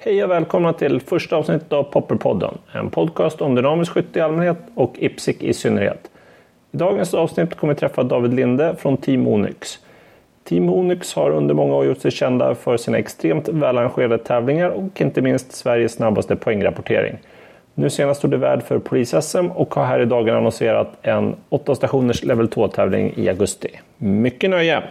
Hej och välkomna till första avsnittet av Popperpodden. En podcast om dynamisk skytte i allmänhet och IPSIC i synnerhet. I dagens avsnitt kommer vi träffa David Linde från Team Onyx. Team Onyx har under många år gjort sig kända för sina extremt välarrangerade tävlingar och inte minst Sveriges snabbaste poängrapportering. Nu senast stod det värd för polis-SM och har här i dagen annonserat en åtta stationers level 2-tävling i augusti. Mycket nöje!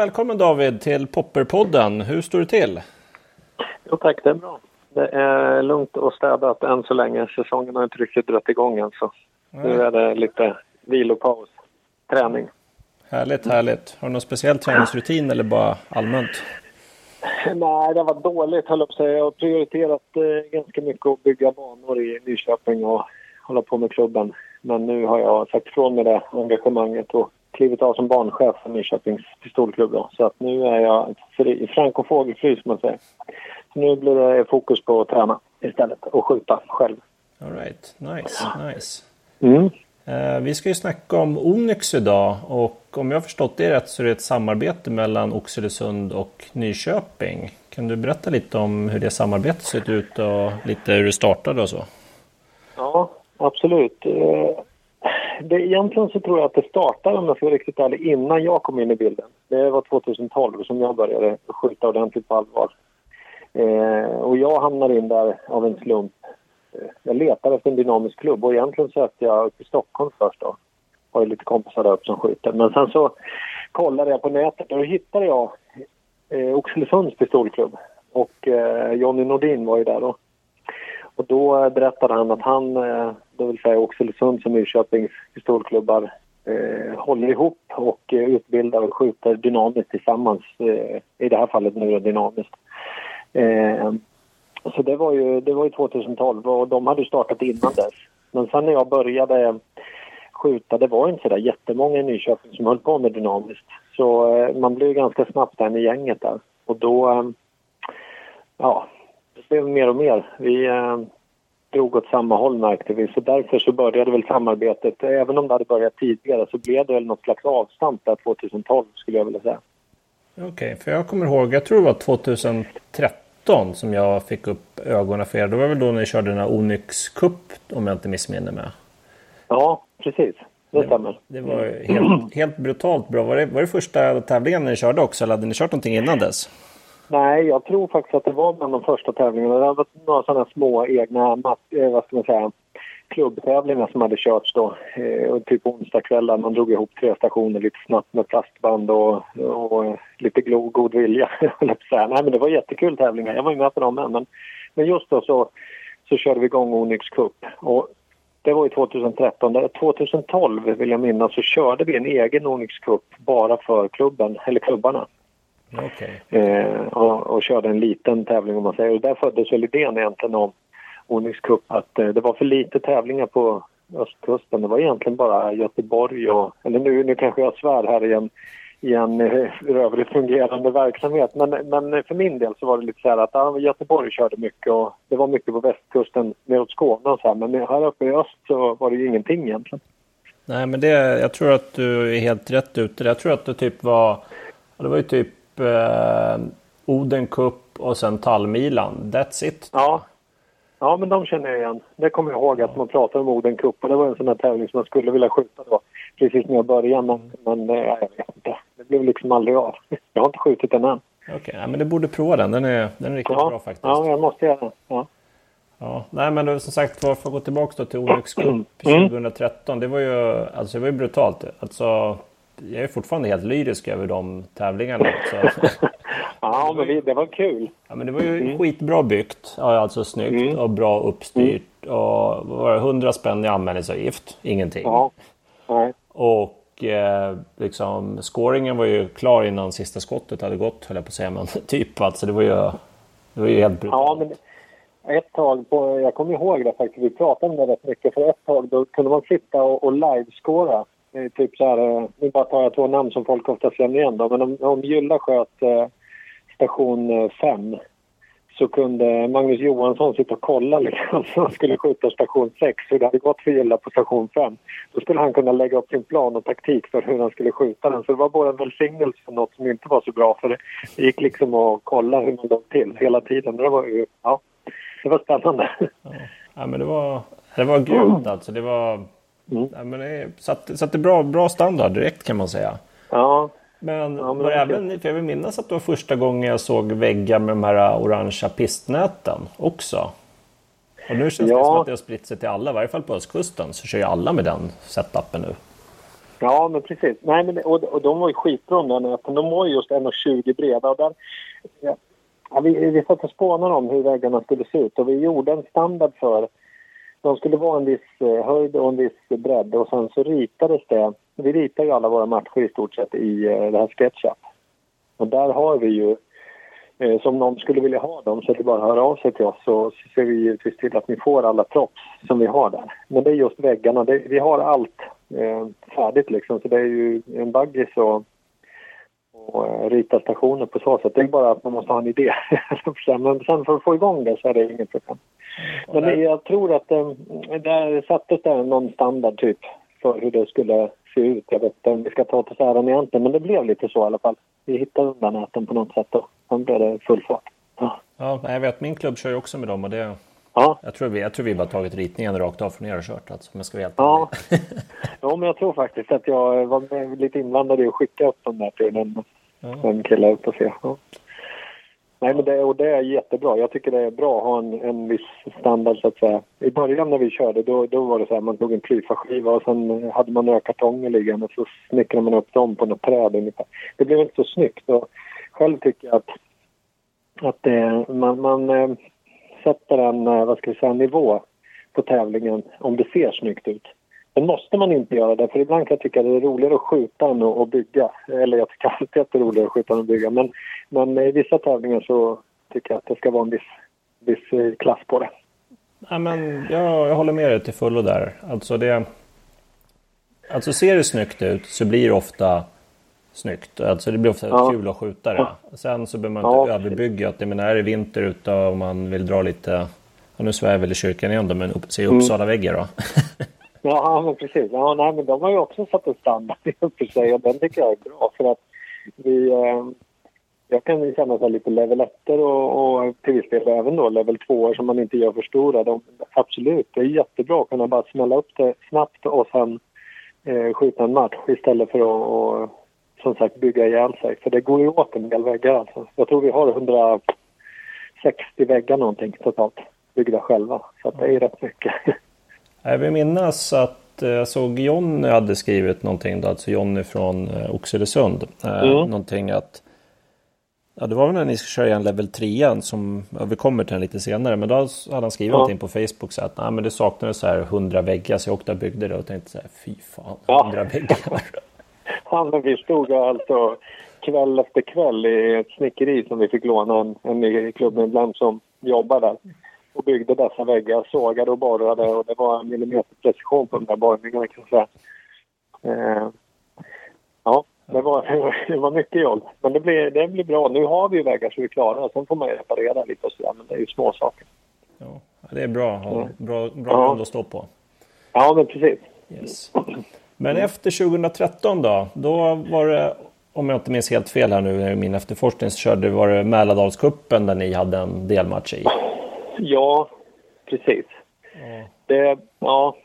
Välkommen David till Popperpodden. Hur står det till? Jo tack, det är bra. Det är lugnt och städat än så länge. Säsongen har inte riktigt dragit igång än så Nej. nu är det lite vilopaus, träning. Härligt, härligt. Har du någon speciell träningsrutin eller bara allmänt? Nej, det var dåligt höll jag på att säga. Jag har prioriterat eh, ganska mycket att bygga banor i Nyköping och hålla på med klubben. Men nu har jag sagt ifrån med det engagemanget och klivit av som barnchef för Nyköpings pistolklubb. Då. Så att nu är jag fri, frank och fågelfri som man säger. Så nu blir det fokus på att träna istället och skjuta själv. All right. Nice, nice. Mm. Eh, vi ska ju snacka om Onyx idag och om jag har förstått det rätt så är det ett samarbete mellan Oxelösund och Nyköping. Kan du berätta lite om hur det samarbetet sett ut och lite hur det startade och så? Ja, absolut. Det, egentligen så tror jag att det startade, om jag ska vara riktigt ärlig, innan jag kom in i bilden. Det var 2012 som jag började skjuta ordentligt på allvar. Eh, och jag hamnade in där av en slump. Eh, jag letade efter en dynamisk klubb och egentligen sökte jag upp i Stockholm först då. Har ju lite kompisar där uppe som skjuter. Men sen så kollade jag på nätet och då hittade jag eh, Oxelösunds pistolklubb. Och eh, Jonny Nordin var ju där då. Och då berättade han att han, eh, det vill säga Oxelösund som Nyköpings pistolklubbar, eh, håller ihop och eh, utbildar och skjuter dynamiskt tillsammans. Eh, I det här fallet nu dynamiskt. Eh, så det var, ju, det var ju 2012 och de hade startat innan dess. Men sen när jag började skjuta, det var inte så där jättemånga i Nyköping som höll på med dynamiskt. Så eh, man blev ganska snabbt en i gänget där. Och då, eh, ja, det blev mer och mer. Vi eh, drog åt samma håll märkte vi. Så därför så började väl samarbetet, även om det hade börjat tidigare så blev det väl något slags avstamp där 2012 skulle jag vilja säga. Okej, för jag kommer ihåg, jag tror det var 2013 som jag fick upp ögonen för er. Det var väl då ni körde den här Onyx Cup om jag inte missminner mig. Ja, precis. Det stämmer. Det var helt, helt brutalt bra. Var det, var det första tävlingen ni körde också eller hade ni kört någonting innan dess? Nej, jag tror faktiskt att det var bland de första tävlingarna. Det var några sådana små egna eh, vad ska man säga, klubbtävlingar som hade körts då. Eh, typ onsdagskvällar. Man drog ihop tre stationer lite snabbt med plastband och, och eh, lite glo, god vilja. Nej, men det var jättekul tävlingar. Jag var ju med på dem med. Men, men just då så, så körde vi igång Onyx Cup. Och det var ju 2013. 2012 vill jag minnas så körde vi en egen Onyx Cup bara för klubben, eller klubbarna. Okej. Eh, och, och körde en liten tävling om man säger. Och där föddes väl idén egentligen om Onyx Cup att eh, det var för lite tävlingar på östkusten. Det var egentligen bara Göteborg och, eller nu, nu kanske jag svär här i en, i eh, övrigt fungerande verksamhet. Men, men för min del så var det lite så här att ja, Göteborg körde mycket och det var mycket på västkusten neråt Skåne och så här. Men här uppe i öst så var det ju ingenting egentligen. Nej, men det, jag tror att du är helt rätt ute. Jag tror att det typ var, det var ju typ eh, Oden Cup och sen Tallmilan. That's it. Ja. Ja, men de känner jag igen. Det kommer jag ihåg att man pratade om Oden Cup och det var en sån här tävling som man skulle vilja skjuta då. Precis när jag började, men, men eh, jag vet inte. Det blev liksom aldrig av. Jag har inte skjutit den än. Okej, ja, men du borde prova den. Den är, den är riktigt Ja, bra faktiskt. ja jag måste göra det. Ja. Ja, nej men det, som sagt var, för att gå tillbaka då till Onyx Cup Mm. 2013. Det var ju, alltså, det var ju brutalt. Alltså, jag är fortfarande helt lyrisk över de tävlingarna. Så, Ja, men vi, det var kul. ja, men det var ju Mm. skitbra byggt. Ja, alltså snyggt och bra uppstyrt. Och vad var det 100 spänn i anmälningsavgift. Ingenting. Ja. Nej. Och eh, liksom scoringen var ju klar innan sista skottet hade gått höll jag på att säga. Men typ alltså det var ju, det var ju helt brutalt. Ja, men ett tag, på, jag kommer ihåg det faktiskt, vi pratade om det rätt mycket. För ett tag då kunde man sitta och, och livescora. Typ så här, eh, nu bara tar jag två namn som folk ofta känner igen då. Men om, om Gylla sköt eh, station eh, 5 så kunde Magnus Johansson sitta och kolla liksom, så han skulle skjuta station 6, hur det hade gått för Gylla på station 5. Då skulle han kunna lägga upp sin plan och taktik för hur han skulle skjuta den. Så det var både en välsignelse och något som inte var så bra för det, gick liksom att kolla hur man låg till hela tiden. Det var ja, det var spännande. Ja, men det var, det var grymt alltså. Det var, mm. ja, men det satte, satte bra, bra standard direkt kan man säga. Ja, men, ja, men var även, för jag vill minnas att det var första gången jag såg väggar med de här orangea pistnäten också. Och nu känns ja. det som att det har spritt sig till alla, i varje fall på östkusten, så kör ju alla med den setupen nu. Ja, men precis. Nej, men, och, och de var ju skitbra de där näten. De var just 1,20 breda. Och där, ja, vi, vi satt och spånade om hur väggarna skulle se ut och vi gjorde en standard för de skulle vara en viss eh, höjd och en viss bredd och sen så ritades det. Vi ritar ju alla våra matcher i stort sett i eh, det här SketchUp. Och där har vi ju, eh, som någon skulle vilja ha dem så är det bara att höra av sig till oss så ser vi givetvis till att ni får alla props som vi har där. Men det är just väggarna, det, vi har allt eh, färdigt liksom så det är ju en baggis så och eh, rita stationer på så sätt. Det är bara att man måste ha en idé. Men sen för att få igång det så är det inget problem. Men jag tror att det, eh, där sattes det någon standard typ för hur det skulle se ut. Jag vet inte om vi ska ta till äran egentligen men det blev lite så i alla fall. Vi hittade undan näten på något sätt och sen blev det full fart. Ja. ja, jag vet min klubb kör ju också med dem och det Ja. Jag, tror vi, jag tror vi bara tagit ritningen rakt av från er och kört alltså, om jag ska vara ja. ja, men jag tror faktiskt att jag var lite inblandad i att skicka upp dem där till en, ja. en kille ut och se. Ja. Nej, men det, och det är jättebra. Jag tycker det är bra att ha en, en viss standard så att säga. I början när vi körde då, då var det så här man tog en plyfaskiva och sen hade man några kartonger liggande och så snickrade man upp dem på något träd ungefär. Det blev inte så snyggt och själv tycker jag att, att det, man, man eh, sätter en, eh, vad ska vi säga, nivå på tävlingen om det ser snyggt ut. Det måste man inte göra det, för ibland kan jag tycka att det är roligare att skjuta än att bygga. Eller jag tycker alltid att det är roligare att skjuta än att bygga. Men, men i vissa tävlingar så tycker jag att det ska vara en viss, viss eh, klass på det. Ja, men jag, jag håller med dig till fullo där. Alltså, det, alltså ser det snyggt ut så blir det ofta snyggt. Alltså det blir ofta ja. kul att skjuta det. Sen så behöver man inte ja, överbygga. Att, jag menar, är det vinter ute och man vill dra lite... Ja, nu svär jag väl i kyrkan igen då, men upp, se Uppsala-väggar då. ja, men precis. Ja, nej, men de har ju också satt en standard i och för sig och den tycker jag är bra. För att vi... Eh, jag kan känna så lite level 1 och, och till viss del även då level 2 som man inte gör för stora. De, absolut, det är jättebra att kunna bara smälla upp det snabbt och sen eh, skjuta en match istället för att som sagt bygga ihjäl sig. För det går ju åt en del väggar alltså. Jag tror vi har 160 väggar någonting totalt byggda själva. Så att det är rätt mycket. Jag vill minnas att eh, jag såg Jonny hade skrivit någonting, då, alltså Jonny från eh, Oxelösund. Eh, mm. Någonting att Ja, det var väl när ni ska köra igen level 3 som ja, vi kommer till den lite senare. Men då hade han skrivit ja. någonting på Facebook så att nej, men det saknades så här 100 väggar så jag åkte och byggde det och tänkte så här fy fan, 100 ja. väggar. Han, vi stod alltså kväll efter kväll i ett snickeri som vi fick låna en, en i klubben ibland som jobbar där och byggde dessa väggar, sågade och borrade och det var en millimeterprecision på de där borrningarna kan jag säga. Eh, ja, det var, det var mycket jobb. Men det blir, det blir bra. Nu har vi ju väggar så vi klarar Sen får man reparera lite och sådär, men det är ju små saker. Ja, det är bra. Mm. Bra, bra ja. att stå på. Ja, men precis. Yes. Men mm. efter 2013 då? Då var det, om jag inte minns helt fel här nu i min efterforskning, så körde, var det Mälardalskuppen där ni hade en delmatch i? Ja, precis. Ja. Det, ja,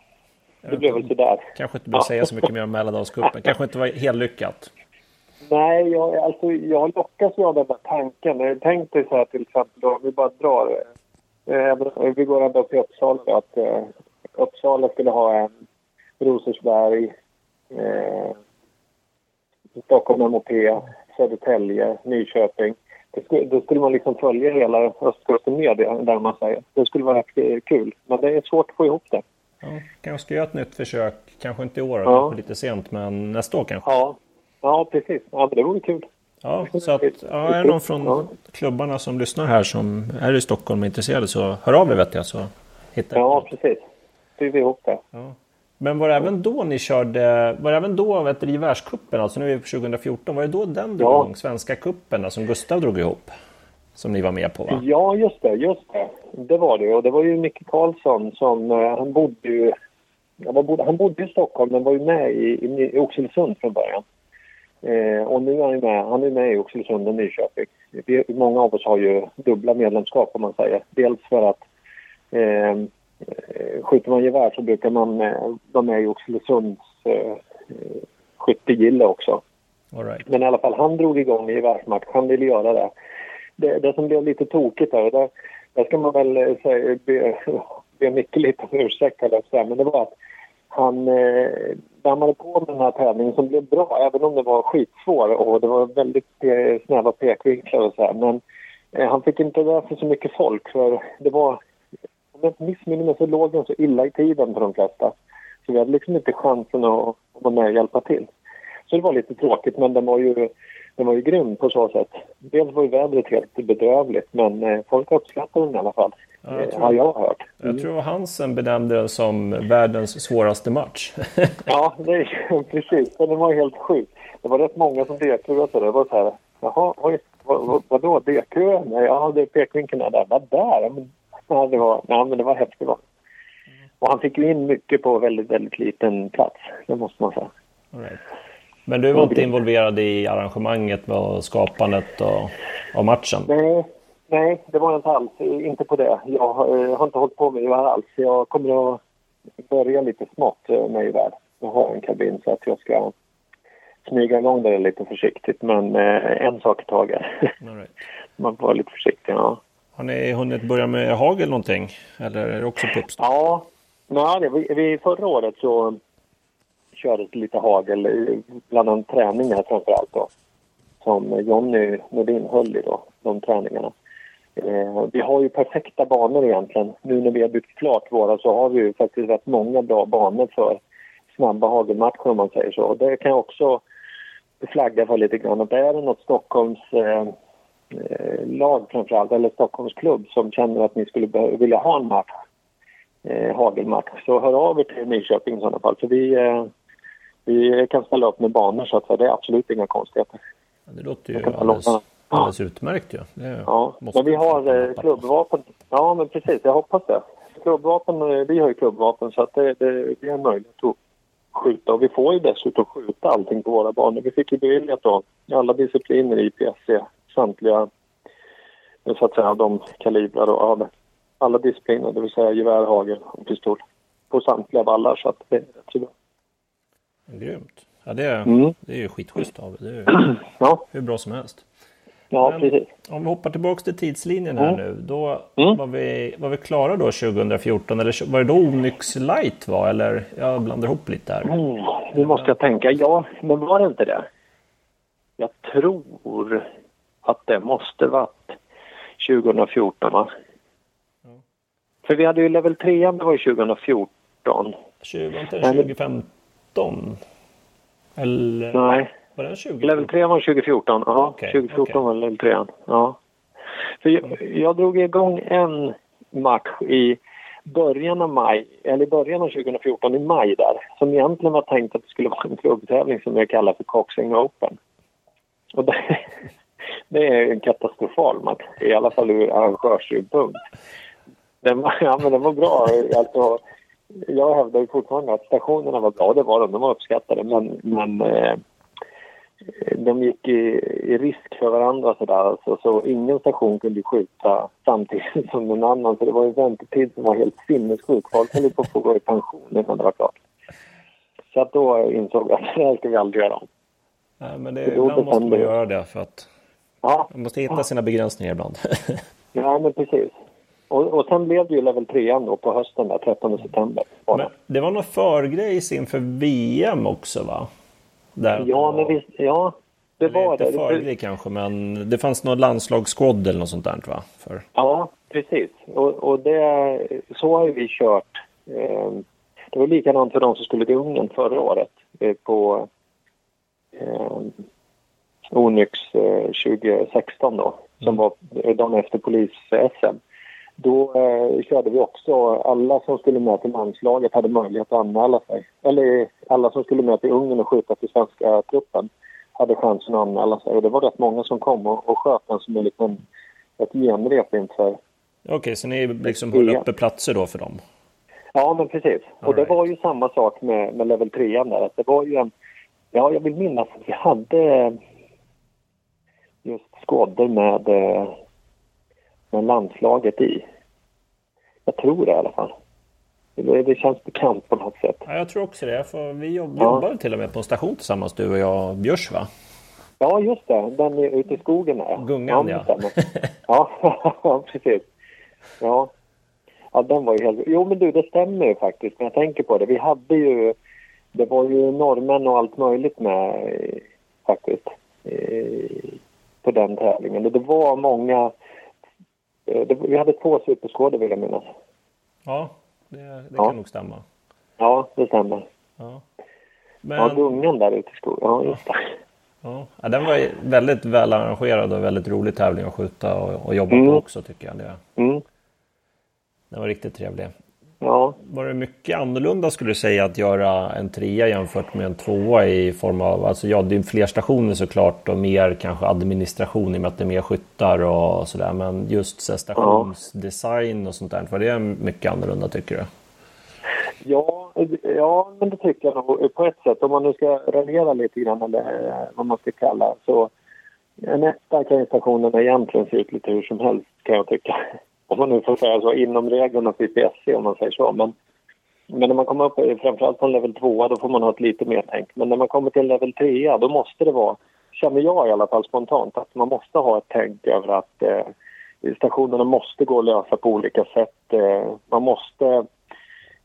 det blev väl sådär. Kanske inte behöver ja. säga så mycket mer om Mälardalskuppen. Kanske inte var helt lyckat. Nej, jag, alltså, jag lockas ju av den där tanken. Jag tänkte så här till exempel, då, vi bara drar. Eh, vi går ända upp till Uppsala. Att eh, Uppsala skulle ha en Rosersberg, eh, Stockholm MOP, Södertälje, Nyköping. Det skulle, då skulle man liksom följa hela östkusten med där man säger. Det skulle vara kul. Men det är svårt att få ihop det. Ja, kanske göra ett nytt försök. Kanske inte i år, ja. kanske lite sent, men nästa år kanske. Ja, ja precis. Ja, det vore kul. Ja, så att, ja, är det någon från klubbarna som lyssnar här som är i Stockholm och är intresserade så hör av er vet jag så hittar Ja, precis. Styr ihop det. Ja. Men var det även då ni körde, var det även då vet du, världscupen, alltså nu är vi på 2014, var det då den drog Ja. igång, Svenska cupen som Gustav drog ihop? Som ni var med på va? Ja, just det. Just det. Det var det. Och det var ju Micke Karlsson som... eh, Han bodde ju... bodde, han bodde i Stockholm men var ju med i, i, i Oxelösund från början. Eh, och nu är han med, han är med i Oxelösund och Nyköping. Vi, många av oss har ju dubbla medlemskap om man säger. Dels för att eh, skjuter man gevär så brukar man eh, vara med i Oxelösunds eh, eh, skyttegille också. Right. Men i alla fall, han drog igång i världsmatch. Han ville göra det. Det, det som blev lite tokigt där, och där, där ska man väl eh, säga, be, be Micke lite om ursäkt, här, men det var att han eh, dammade på med den här tävlingen som blev bra, även om det var skitsvår och det var väldigt eh, snäva pekvinklar och så här. Men eh, han fick inte sig så mycket folk för det var, om jag inte missminner mig så låg den så illa i tiden för de flesta. Så vi hade liksom inte chansen att, att vara med och hjälpa till. Så det var lite tråkigt, men den var ju, den var ju grym på så sätt. Dels var ju vädret helt bedrövligt, men eh, folk uppskattade den i alla fall. Ja, jag eh, tror- har jag hört. Jag tror Hansen benämnde den som världens svåraste match. Ja, det är, precis. Den var helt sjuk. Det var rätt många som så det var så här, jaha, oj, vad, vad, vadå? Nej, ja, det är pekvinkeln är där. Vad där? Men, ja, det var, ja, men det var häftigt. va. Och han fick ju in mycket på väldigt, väldigt liten plats. Det måste man säga. Right. Men du var inte involverad i arrangemanget och skapandet och, av matchen? Nej, nej, det var jag inte alls. Inte på det. Jag har, eh, har inte hållit på med det här alls. Jag kommer att börja lite smått eh, med det. Jag har en kabin så att jag ska smyga igång det lite försiktigt. Men eh, en sak i taget. Right. Man får vara lite försiktig, ja. Har ni hunnit börja med hagel någonting? Eller är det också på? Ja, nej, vi, vi, förra året så kördes lite hagel, bland de träningar framför allt då. Som Jonny Nordin höll i då, de träningarna. Eh, vi har ju perfekta banor egentligen. Nu när vi har byggt klart våra så har vi ju faktiskt rätt många bra banor för snabba hagelmatcher om man säger så. Och det kan jag också flagga för lite grann. Att är det något Stockholms eh, eh, lag framförallt, eller Stockholms klubb som känner att ni skulle vilja ha en match eh, hagelmatch. Så hör av er till Nyköping i sådana fall. För vi, eh, vi kan ställa upp med banor så att säga. det är absolut inga konstigheter. Ja, Det låter ju alldeles. Ja. alldeles utmärkt ju. Ja, måste men vi har eh, klubbvapen. Ja, men precis. Jag hoppas det. Klubbvapen, eh, vi har ju klubbvapen så att det, det, det är möjligt att skjuta. Och vi får ju dessutom skjuta allting på våra banor. Vi fick ju beviljat då alla discipliner i PSC, samtliga eh, så att säga de kalibrar och av alla discipliner, det vill säga gevär, hagel och pistol på samtliga vallar så att det är rätt bra. Grymt. Ja, det, är, Mm. det är ju skitschysst av. Det är ju Ja, hur bra som helst. ja Men- precis. Om vi hoppar tillbaka till tidslinjen här Mm. nu. Då Mm. var, vi, var vi klara då 2014? Eller var det då Onyx Light var? Eller jag blandar ihop lite här. Mm, nu måste jag tänka. Ja, men var det inte det? Jag tror att det måste varit 2014, va? För vi hade ju level 3, det var ju 2014. 20, inte Nej, men- 2015? Eller Nej, var det 20? level 3 var 2014. Ja, Okej, 2014 okej. var level 3. Ja. För jag, jag drog igång en match i början av maj, eller i början av 2014, i maj där, som egentligen var tänkt att det skulle vara en klubbtävling som jag kallar för Coxing Open. Och det, det är en katastrofal match, i alla fall ur arrangörssynpunkt. Den ja, men den var bra. Alltså, jag hävdar ju fortfarande att stationerna var bra, det var de, de var uppskattade, men, men eh, de gick i, i risk för varandra sådär. Alltså, så ingen station kunde skjuta samtidigt som någon annan. Så det var en väntetid som var helt sinnessjuk. Folk höll på att gå i pension innan det var klart. Så att då insåg jag att det här ska vi aldrig göra om. Nej, men det, ibland måste man göra det för att Ja, man måste hitta sina begränsningar ibland. ja men precis. Och, och sen blev det ju level 3 då på hösten där, 13 september. var det. det var någon förgrejs inför VM också va? Där Ja, men visst, ja. Det Eller var inte det. förgrej kanske, men det fanns något landslagsskåd eller något sånt där va? För, Ja, precis. Och, och det, så har ju vi kört. Eh, det var likadant för de som skulle till Ungern förra året. Eh, på, eh, Onyx 2016 då, som Mm. var dagen efter polis-SM. Då eh, körde vi också, alla som skulle med till landslaget hade möjlighet att anmäla sig. Eller alla som skulle med till Ungern och skjuta till svenska truppen hade chansen att anmäla sig. Och det var rätt många som kom och, och sköt den som en liten, ett genrep inför. Okej, så ni liksom höll uppe platser då för dem? Ja, men precis. All och det right. var ju samma sak med, med level 3 där. Det var ju en, ja, jag vill minnas att vi hade skådor med, eh, med landslaget i. Jag tror det i alla fall. Det, det känns bekant på något sätt. Ja, jag tror också det. För vi jobb, Ja. jobbade till och med på en station tillsammans, du och jag, Björs va? Ja, just det. Den är ute i skogen där. Gungan, ja. ja, ja, precis. Ja. ja, den var ju helt... Jo, men du, det stämmer ju faktiskt när jag tänker på det. Vi hade ju... Det var ju norrmän och allt möjligt med eh, faktiskt eh, på den tävlingen. Och det var många... eh, Det, vi hade två superskådor vill jag minnas. Ja, det, det Ja. kan nog stämma. Ja, det stämmer. Ja. Ja, Men gungan där ute i skogen. Ja, just det. ja. Ja, den var väldigt väl arrangerad och väldigt rolig tävling att skjuta och, och jobba Mm. på också tycker jag. Det, Mm. den var riktigt trevlig. Ja, Var det mycket annorlunda skulle du säga att göra en trea jämfört med en tvåa i form av, alltså ja det är fler stationer såklart och mer kanske administration i och med att det är mer skyttar och sådär men just så stationsdesign och sånt där, var det mycket annorlunda tycker du? Ja, ja, men det tycker jag nog på ett sätt. Om man nu ska raljera lite grann eller eh, vad man ska kalla så en etta kan ju stationerna egentligen se ut lite hur som helst kan jag tycka. Om man nu får säga så inom reglerna för IPSC om man säger så. Men, men när man kommer upp i- framförallt på en level 2 då får man ha ett lite mer tänk. Men när man kommer till level 3 då måste det vara, känner jag i alla fall spontant, att man måste ha ett tänk över att eh, stationerna måste gå att lösa på olika sätt. Eh, man måste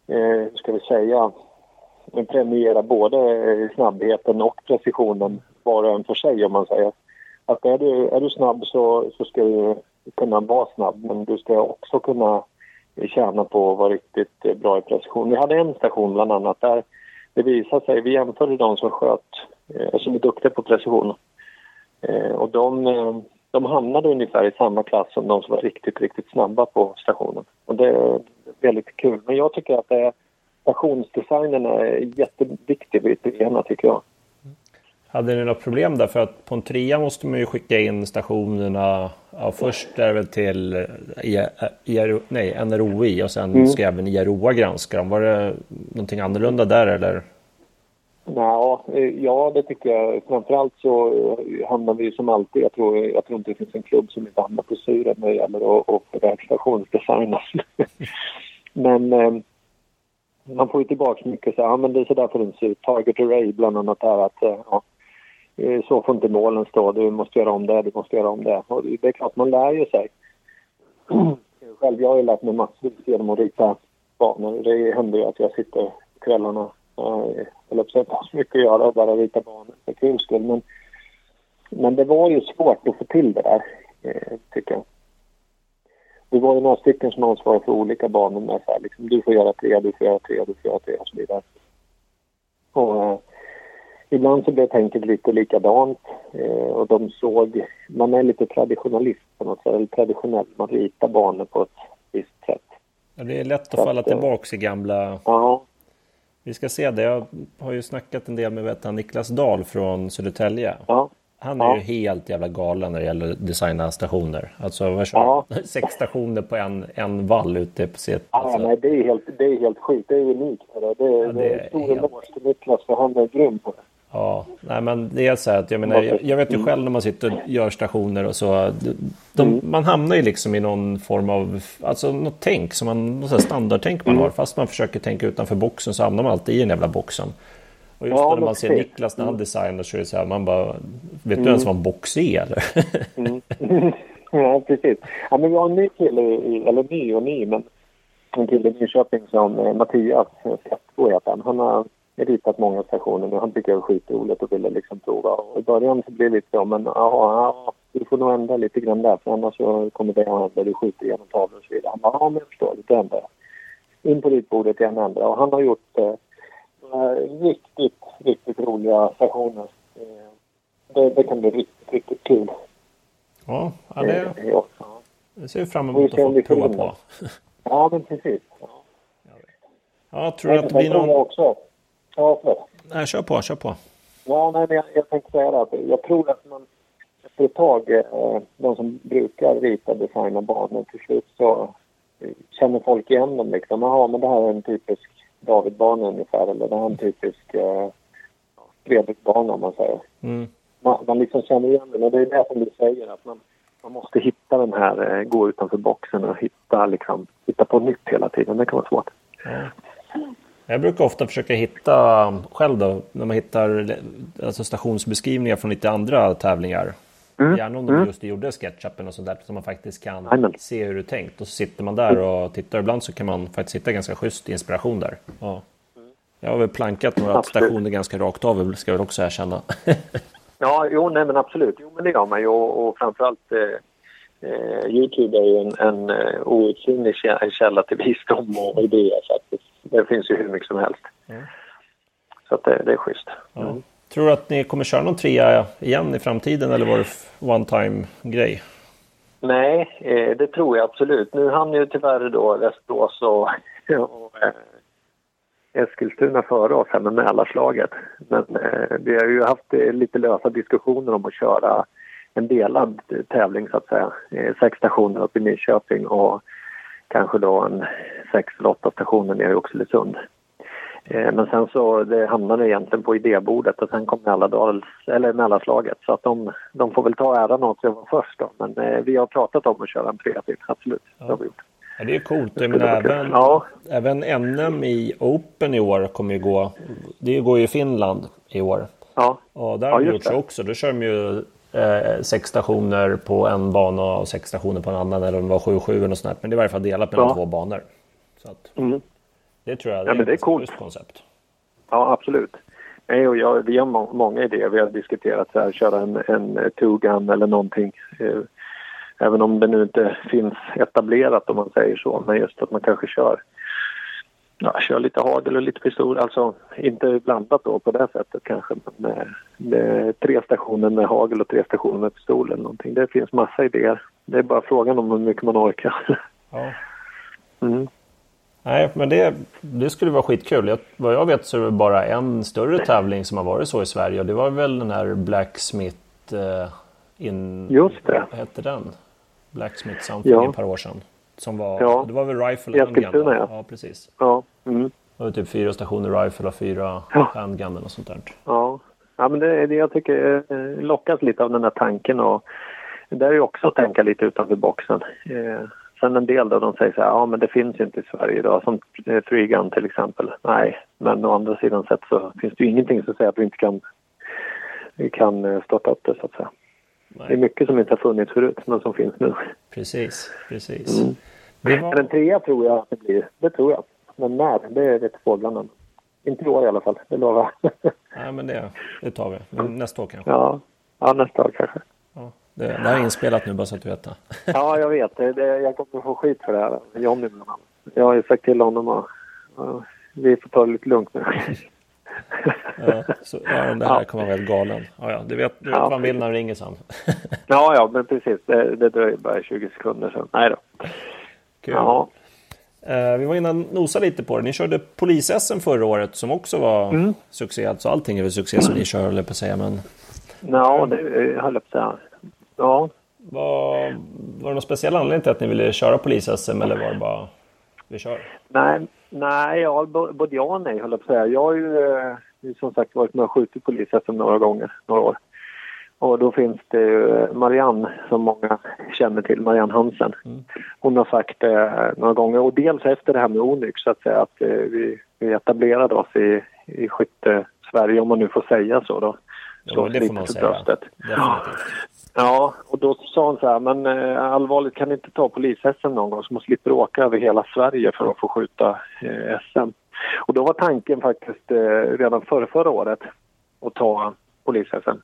eh, ska vi säga, premiera både eh, snabbheten och precisionen var och en för sig om man säger. Att är du, är du snabb så, så ska du kunna vara snabb men du ska också kunna tjäna på att vara riktigt eh, bra i precision. Vi hade en station bland annat där det visade sig, vi jämförde de som sköt, eh, som är duktiga på precision. Eh, och de, de hamnade ungefär i samma klass som de som var riktigt, riktigt snabba på stationen. Och det är väldigt kul. Men jag tycker att det stationsdesignen är jätteviktig vid tycker jag. Hade ni något problem där? För att på en trea måste man ju skicka in stationerna. Ja, först är det väl till eh, I- IRO, nej, NROI och sen ska även IROA granska dem. Var det någonting annorlunda där eller? Nå, eh, ja, det tycker jag. Framförallt så eh, hamnar vi som alltid. Jag tror, jag tror inte det finns en klubb som inte hamnar på syren när det gäller att, att stationsdesignen. men eh, man får ju tillbaka mycket så ja, men det är så där får den se ut. Target Array bland annat är att eh, ja, eh, Eh, så får inte målen stå. Du måste göra om det, du måste göra om det. Och det är klart, man lär ju sig. Själv, jag har ju lärt mig massvis genom att rita banor. Det händer ju att jag sitter på kvällarna eh, eller på har så mycket att göra och bara rita banor för kul skull. Men, men det var ju svårt att få till det där, eh, tycker jag. Det var ju några stycken som ansvarade för olika banor med så här, liksom, du får göra tre, du får göra tre, du får göra tre och så vidare. Och, ibland så blev tänket lite likadant eh, och de såg, man är lite traditionalist på något sätt, eller traditionell, man ritar banor på ett visst sätt. Ja, det är lätt att falla eh, tillbaks i gamla... Ja, Vi ska se det. Jag har ju snackat en del med vet han, Niklas Dahl från Södertälje. ja, Han är Ja. ju helt jävla galen när det gäller att designa stationer. Alltså vad Ja. Sex stationer på en, en vall ute på sitt... Ja, Alltså, nej, det är helt, det är helt sjukt. Det är unikt. Det, det, Ja, det, det är är stor helt- eloge till Niklas för han är grym på det. Ja, nej men det är så här att jag menar, jag, jag vet ju själv när man sitter och gör stationer och så. De, de, Man hamnar ju liksom i någon form av, alltså något tänk som man, något standardtänk man har. Fast man försöker tänka utanför boxen så hamnar man alltid i den jävla boxen. Och just Ja, då när man ser. Niklas när han designar så är det så här, man bara, vet du ens vad en box är eller? ja, precis. Ja, men vi har en ny kille, eller ny och ny, men en kille i Nyköping som eh, Mattias Skattbo heter han. Han har ritat många stationer nu. Han tycker det är skitroligt och ville liksom prova. Och I början så blev det lite så, men ja, du får nog ändra lite grann där för annars så kommer det att hända. Du skjuter igenom tavlor och så vidare. Han bara, ja men jag förstår, det ändrar jag. In på ritbordet igen ändra. Och han har gjort eh, riktigt, riktigt roliga stationer. Eh, det, det kan bli riktigt riktigt kul. Ja, ja det, Eh, ja. det ser vi fram emot att få prova på. ja, men precis. Ja. Ja, tror att det blir Jag någon... också. Ja, förlåt. Nej, kör på, kör på. Ja, nej, men jag, jag tänkte säga det att jag tror att man efter ett tag, eh, de som brukar rita och designa banan, till slut så eh, känner folk igen dem liksom. Jaha, men det här är en typisk Davidbana ungefär eller det här är en typisk eh, Fredriksbana om man säger. Mm. Man, man liksom känner igen den och det är det som du säger att man, man måste hitta den här, eh, gå utanför boxen och hitta liksom, hitta på nytt hela tiden. Det kan vara svårt. Ja. Jag brukar ofta försöka hitta själv då, när man hittar alltså stationsbeskrivningar från lite andra tävlingar. Mm. Gärna om de Mm. just gjorde SketchUpen och sånt där så man faktiskt kan Jajamän. se hur det är tänkt. Och så sitter man där och tittar. Ibland så kan man faktiskt hitta ganska schysst inspiration där. Ja. Jag har väl plankat några Absolut. stationer ganska rakt av, ska jag väl också erkänna. Ja, jo, nej men absolut. Jo, men det gör man ju och, och framförallt eh, eh, Youtube är ju en, en eh, outsinlig kä- källa till visdom och idéer faktiskt. Det finns ju hur mycket som helst. Mm. Så att det, det är schysst. Ja. Tror du att ni kommer köra någon trea igen i framtiden eller var det one time grej? Nej, eh, det tror jag absolut. Nu hann ju tyvärr då Västerås och, och eh, Eskilstuna före oss här med Mälarslaget. Men eh, vi har ju haft eh, lite lösa diskussioner om att köra en delad tävling så att säga. Eh, sex stationer uppe i Nyköping och kanske då en sex eller åtta stationer nere i Oxelösund. Eh, Men sen så det hamnade egentligen på idébordet och sen kom Mälardals, eller Mälarslaget så att de, de får väl ta äran åt sig vara först då. Men eh, vi har pratat om att köra en trea till, absolut. Det har vi gjort. Ja, det är coolt. Det vara även. Ja. även NM i Open i år kommer ju gå. Det går ju i Finland i år. Ja, Och där Ja, har de gjort så också. Då kör de ju eh, sex stationer på en bana och sex stationer på en annan. Eller om det var sju sju eller sånt där. Men det är i varje fall delat mellan Ja. två banor. Så att, mm. det tror jag Ja, men det är ett coolt. koncept. ja absolut. Nej, och jag, vi har må- många idéer. Vi har diskuterat så här, köra en, en two-gun eller någonting. Eh, även om det nu inte finns etablerat om man säger så. Men just att man kanske kör, ja, kör lite hagel och lite pistol. Alltså inte blandat då på det sättet kanske. Men med, tre stationer med hagel och tre stationer med pistol eller någonting. Det finns massa idéer. Det är bara frågan om hur mycket man orkar. Ja. Mm. Nej, men det, det skulle vara skitkul. Jag, vad jag vet så är det bara en större tävling som har varit så i Sverige. Och det var väl den här Blacksmith... Eh, in, Just det. Vad hette den? Blacksmith something Ja. ett par år sedan. Som var, Ja. Det var väl Rifle? Eskilstuna, ja. ja. precis. Ja. Mm. Det var typ fyra stationer Rifle och fyra Ja. Handgun och sånt där. Ja, ja men det är det jag tycker eh, lockas lite av den här tanken och det är ju också att tänka lite utanför boxen. Eh, sen en del då de säger så här, ja men det finns inte i Sverige idag som eh, Three Gun till exempel. Nej, men å andra sidan sett så finns det ju ingenting som säger att vi inte kan, vi kan eh, starta upp det så att säga. Det är Nej, mycket som inte har funnits förut men som finns nu. precis, precis. Mm. Var, trea tror jag att det blir, det tror jag. Men när, det vet fåglarna. Inte i år i alla fall, det lovar jag. nej, men det, det tar vi. Men nästa år kanske. ja. ja, nästa år kanske. Ja. Det, det här är inspelat nu bara så att du vet det. Ja, jag vet. Det, det, jag kommer få skit för det här. Johnny bland annat. Jag har ju sagt till honom att vi får ta det lite lugnt nu. Ja, så, ja, den där här Ja. kommer vara helt galen. Ja, ja, du vet, du vet Ja, vad han vill när han ringer sen. ja, ja, men precis. Det, det dröjer bara 20 sekunder sen. Nej då. Kul. Ja, vi var och nosade lite på det. Ni körde polis-SM förra året som också var Mm. succé. Alltså allting är väl succé som ni kör, eller på att säga. Men ja det eh, höll jag på att säga. Ja, var, var det någon speciell anledning till att ni ville köra polis-SM eller var det bara vi kör? nej, nej ja, både ja och nej höll jag på att säga. Jag har ju eh, som sagt varit med och skjutit polis några gånger, några år. Och då finns det ju Marianne som många känner till, Marianne Hansen. Mm. Hon har sagt det några gånger och dels efter det här med Onyx så att säga att eh, vi, vi etablerade oss i, i skytte-Sverige om man nu får säga så då. Så det får man säga. bröstet. Definitivt. Ja, och då sa hon så här, men eh, allvarligt kan ni inte ta polis-SM någon gång så man slipper åka över hela Sverige för att få skjuta eh, SM. Och då var tanken faktiskt eh, redan före förra året att ta polis-SM.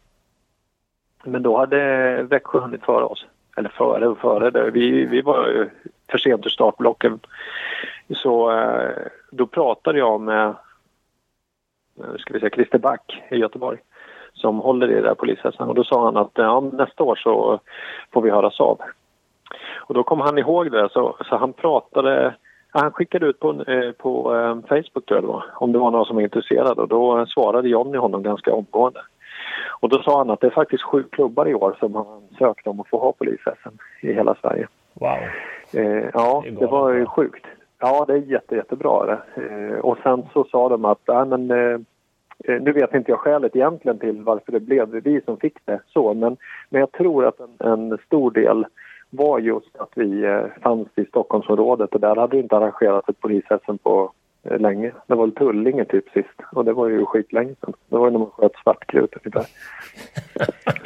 Men då hade Växjö hunnit före oss. Eller före och före. Det. Vi, vi var ju för sent ur startblocken. Så eh, då pratade jag med eh, ska vi säga, Christer Back i Göteborg som håller i det där polishästen. Och då sa han att ja, nästa år så får vi höras av. Och då kom han ihåg det så, så han pratade han skickade ut på, eh, på eh, Facebook tror jag det var, om det var någon som var intresserad och då svarade Johnny honom ganska omgående. Och då sa han att det är faktiskt sju klubbar i år som har sökt om att få ha polis-SM i hela Sverige. Wow! Eh, ja, det, det var ju sjukt. Ja, det är jätte, jättebra det. Eh, och sen så sa de att, nej men eh, eh, nu vet inte jag skälet egentligen till varför det blev vi som fick det så, men, men jag tror att en, en stor del var just att vi eh, fanns i Stockholmsområdet och där hade vi inte arrangerat ett polis på länge. Det var väl Tullinge typ sist och det var ju skitlänge sedan. Det var ju när man sköt svartkrut ungefär.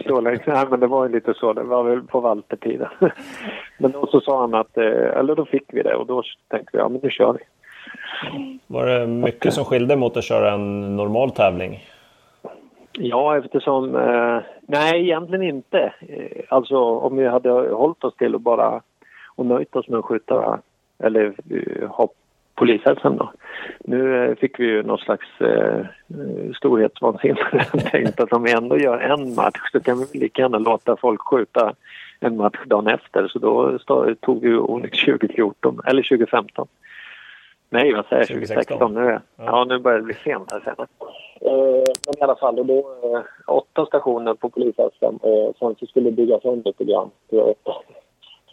så länge Nej men det var ju lite så, det var väl på Valtertiden. men då så sa han att, eh, eller då fick vi det och då tänkte vi, ja men nu kör vi. Var det mycket som skilde mot att köra en normal tävling? Ja, eftersom... Eh, nej, egentligen inte. Eh, alltså om vi hade hållit oss till att bara och nöjt oss med att skjuta eller ha polishälsan då. Nu eh, fick vi ju någon slags eh, storhetsvansinne. Tänkt att om vi ändå gör en match så kan vi lika gärna låta folk skjuta en match dagen efter. Så då tog vi Onyx 2014, eller 2015. Nej, vad säger jag? 2016 nu. Ja. ja, nu börjar det bli sent här sen. Eh, men i alla fall, och då eh, åtta stationer på polishästen och sen så skulle det byggas om lite grann.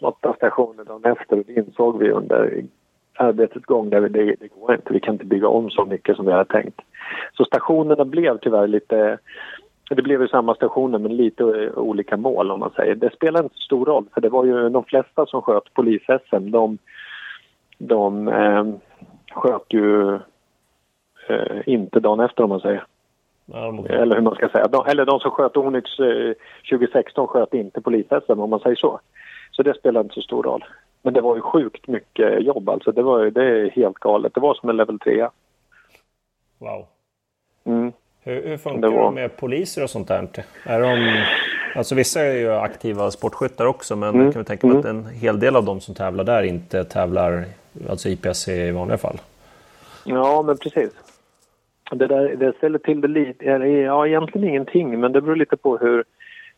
Åtta stationer dagen efter det insåg vi under arbetets gång. Där det, det går inte, vi kan inte bygga om så mycket som vi hade tänkt. Så stationerna blev tyvärr lite det blev ju samma stationer men lite olika mål om man säger. Det spelar inte så stor roll för det var ju de flesta som sköt polis-SM. De, de eh, sköt ju eh, inte dagen efter om man säger. Eller hur man ska säga. De, eller de som sköt Onyx eh, 2016 sköt inte polis-SM om man säger så. Så det spelar inte så stor roll. Men det var ju sjukt mycket jobb alltså. Det, var, det är helt galet. Det var som en level 3. Wow. Mm. Hur, hur funkar det, var... med poliser och sånt där? Är de, alltså vissa är ju aktiva sportskyttar också men mm. kan vi tänka mig mm. att en hel del av de som tävlar där inte tävlar alltså IPSC i vanliga fall? Ja men precis. Det, där, det ställer till det lite, ja egentligen ingenting men det beror lite på hur,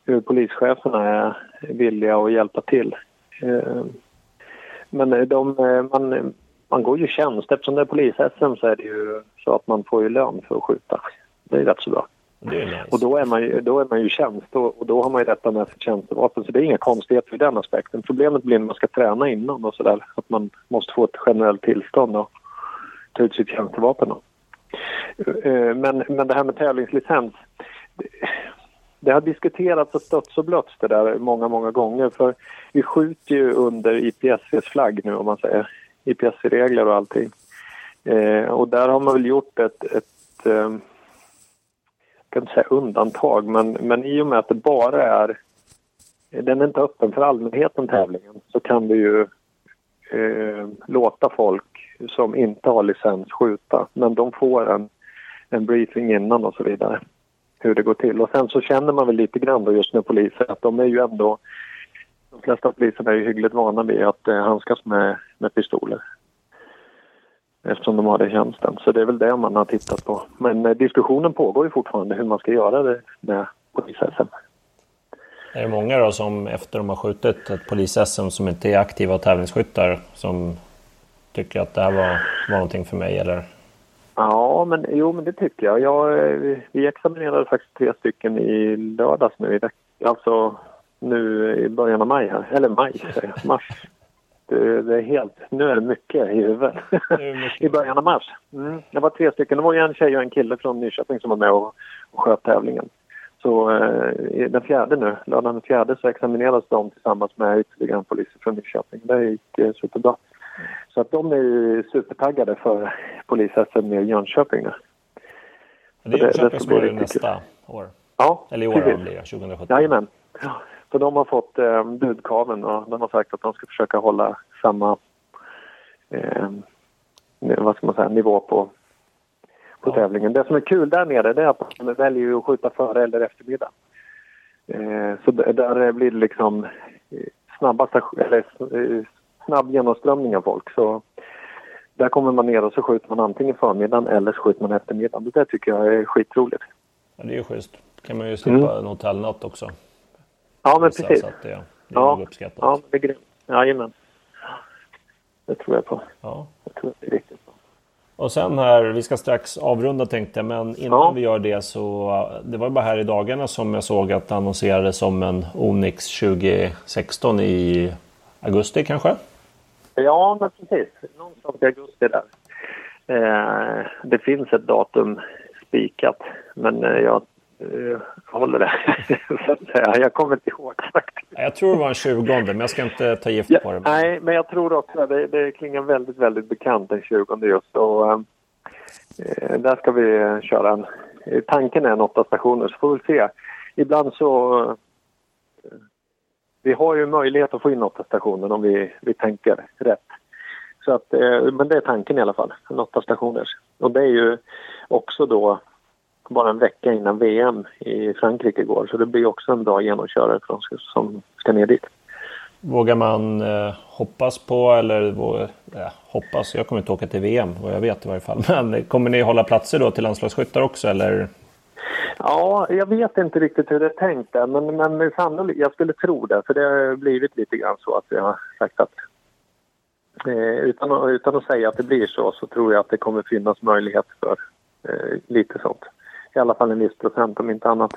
hur polischeferna är villiga att hjälpa till. Eh, men de, man, man går ju tjänst, eftersom det är polis-SM så är det ju så att man får ju lön för att skjuta. Det är rätt så bra. Nice. Och då är man ju, då är man ju tjänst och, och då har man ju detta med sitt tjänstevapen så det är inga konstigheter i den aspekten. Problemet blir när man ska träna innan och sådär att man måste få ett generellt tillstånd och ta ut sitt tjänstevapen. Då. Eh, men, men det här med tävlingslicens. Det har diskuterats och stötts och blötts det där många, många gånger. För vi skjuter ju under IPSCs flagg nu om man säger. IPSC-regler och allting. Eh, och där har man väl gjort ett, ett eh, jag kan inte säga undantag, men, men i och med att det bara är den är inte öppen för allmänheten tävlingen så kan vi ju eh, låta folk som inte har licens skjuta. Men de får en, en briefing innan och så vidare. Hur det går till. Och sen så känner man väl lite grann då just med poliser att de är ju ändå... De flesta poliserna är ju hyggligt vana vid att eh, handskas med, med pistoler. Eftersom de har det i tjänsten. Så det är väl det man har tittat på. Men eh, diskussionen pågår ju fortfarande hur man ska göra det med polis-SM. Är det många då som efter de har skjutit ett polis-SM som inte är aktiva tävlingsskyttar som tycker att det här var, var någonting för mig eller? Ja, men jo, men det tycker jag. jag vi examinerade faktiskt tre stycken i lördags nu, alltså nu i början av maj här, eller maj säger jag, mars. Det, det, är helt, nu är det mycket i huvudet. I början av mars. Mm. Det var tre stycken, det var en tjej och en kille från Nyköping som var med och, och sköt tävlingen. Så eh, den fjärde nu, lördagen den fjärde, så examinerades de tillsammans med ytterligare en polis från Nyköping. Det gick eh, superbra. Så att de är ju supertaggade för polis i Jönköping nu. Det är Jönköping som är nästa år? Ja, Eller i år precis. blir det, 2017? Jajamän. Ja. Så de har fått eh, budkaven och de har sagt att de ska försöka hålla samma eh, vad ska man säga, nivå på, på ja. tävlingen. Det som är kul där nere det är att man väljer att skjuta före eller eftermiddag. Eh, så där blir det liksom eh, snabba eller eh, snabb genomströmning av folk. Så där kommer man ner och så skjuter man antingen förmiddagen eller så skjuter man eftermiddagen. Det tycker jag är skitroligt. Ja, det är ju schysst. kan man ju slippa en hotellnatt också. Ja, men Så precis. att det, det är Ja. uppskattat. Ja, det är grymt. Jajamän. Det tror jag på. Ja. Jag tror det är riktigt bra. Och sen här, vi ska strax avrunda tänkte jag, men innan Ja. vi gör det så det var bara här i dagarna som jag såg att det annonserades om en Onyx 2016 i augusti kanske? Ja, men precis. Någonstans i augusti där. Eh, det finns ett datum spikat, men eh, jag eh, håller det. Jag kommer inte ihåg faktiskt. Jag tror det var en 20 men jag ska inte ta gift på det. nej, men jag tror också att det, det klingar väldigt, väldigt bekant den 20 just. Och, eh, där ska vi köra en... eh, Tanken är en åtta stationer, så får vi se. Ibland så... Vi har ju möjlighet att få in åtta stationer om vi, vi tänker rätt. Så att, eh, men det är tanken i alla fall, en åtta. Och det är ju också då bara en vecka innan VM i Frankrike går. Så det blir också en bra genomkörare för de som ska ner dit. Vågar man eh, hoppas på, eller ja, hoppas, jag kommer inte åka till VM vad jag vet i varje fall. Men kommer ni hålla platser då till landslagsskyttar också eller? Ja, jag vet inte riktigt hur det är tänkt där, men, men sannolikt, jag skulle tro det. För det har blivit lite grann så att vi har sagt att eh, utan, utan att säga att det blir så, så tror jag att det kommer finnas möjlighet för eh, lite sånt. I alla fall en viss procent om inte annat.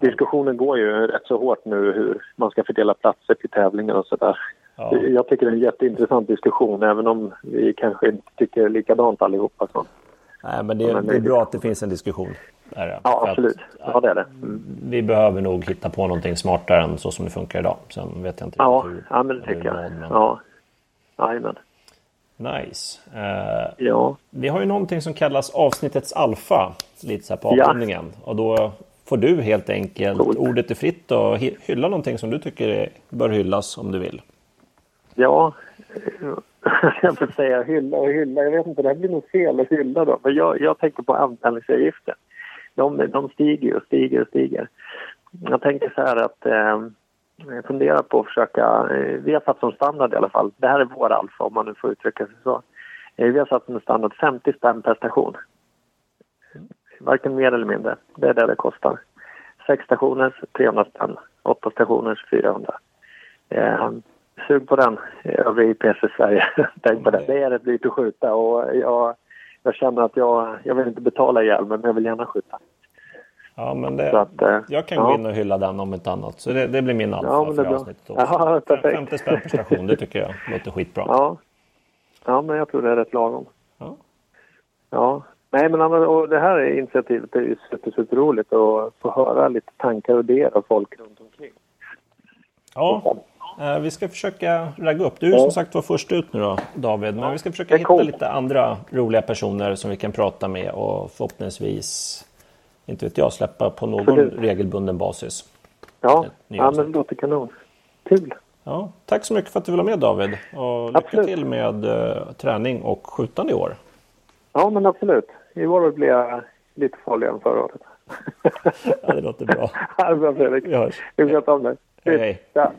Diskussionen går ju rätt så hårt nu hur man ska fördela platser till tävlingar och sådär. Ja. Jag tycker det är en jätteintressant diskussion även om vi kanske inte tycker likadant allihopa. Så. Nej, men det, Men det är bra att det finns en diskussion. Där, Ja, För att, absolut. Ja, det är det. Mm. Vi behöver nog hitta på någonting smartare än så som det funkar idag. Sen vet jag inte Ja, hur. ja, men det tycker jag. men- Ja. Jajamän. Nice. Eh, Ja. vi har ju någonting som kallas avsnittets alfa. Lite så här på Ja. avrundningen. Och då får du helt enkelt Coolt. ordet är fritt och hy- hylla någonting som du tycker är, bör hyllas om du vill. Ja, jag får säga hylla och hylla. Jag vet inte, det här blir nog fel att hylla då. Men jag, jag tänker på anmälningsavgifter. De, de stiger och stiger och stiger. Jag tänker så här att eh, jag funderar på att försöka, eh, vi har satt som standard i alla fall, det här är vår alfa om man nu får uttrycka sig så. Eh, vi har satt som standard 50 spänn per station. Varken mer eller mindre, det är det det kostar. Sex stationers 300 spänn, åtta stationers 400. Eh, sug på den, övrig IPS i Sverige. Tänk på det. Det är rätt dyrt att skjuta och jag, jag känner att jag, jag vill inte betala ihjäl men jag vill gärna skjuta. Ja, men det, att, eh, jag kan ja. gå in och hylla den om inte annat. Så det, det blir min alfa Ja, för avsnittet också. Ja, perfekt. 50 spänn per station, det tycker jag låter skitbra. Ja. ja, men jag tror det är rätt lagom. Ja. Ja. Nej, men och det här initiativet är ju super, superroligt att få höra lite tankar och idéer av folk runt omkring. Ja, vi ska försöka ragga upp. Du är Ja. som sagt var först ut nu då, David. Men vi ska försöka Det är hitta lite andra roliga personer som vi kan prata med och förhoppningsvis, inte vet jag, släppa på någon Absolut. regelbunden basis. Ja, ja men det låter kanon. Kul. Ja, tack så mycket för att du ville vara med David. Och lycka Absolut. till med eh, träning och skjutande i år. Ja, men absolut. I år blir jag lite farligare än förra året. Ja, det låter bra. Ha det bra, Fredrik. Vi hörs. Vi sköter om dig. Hej, hej. Ja.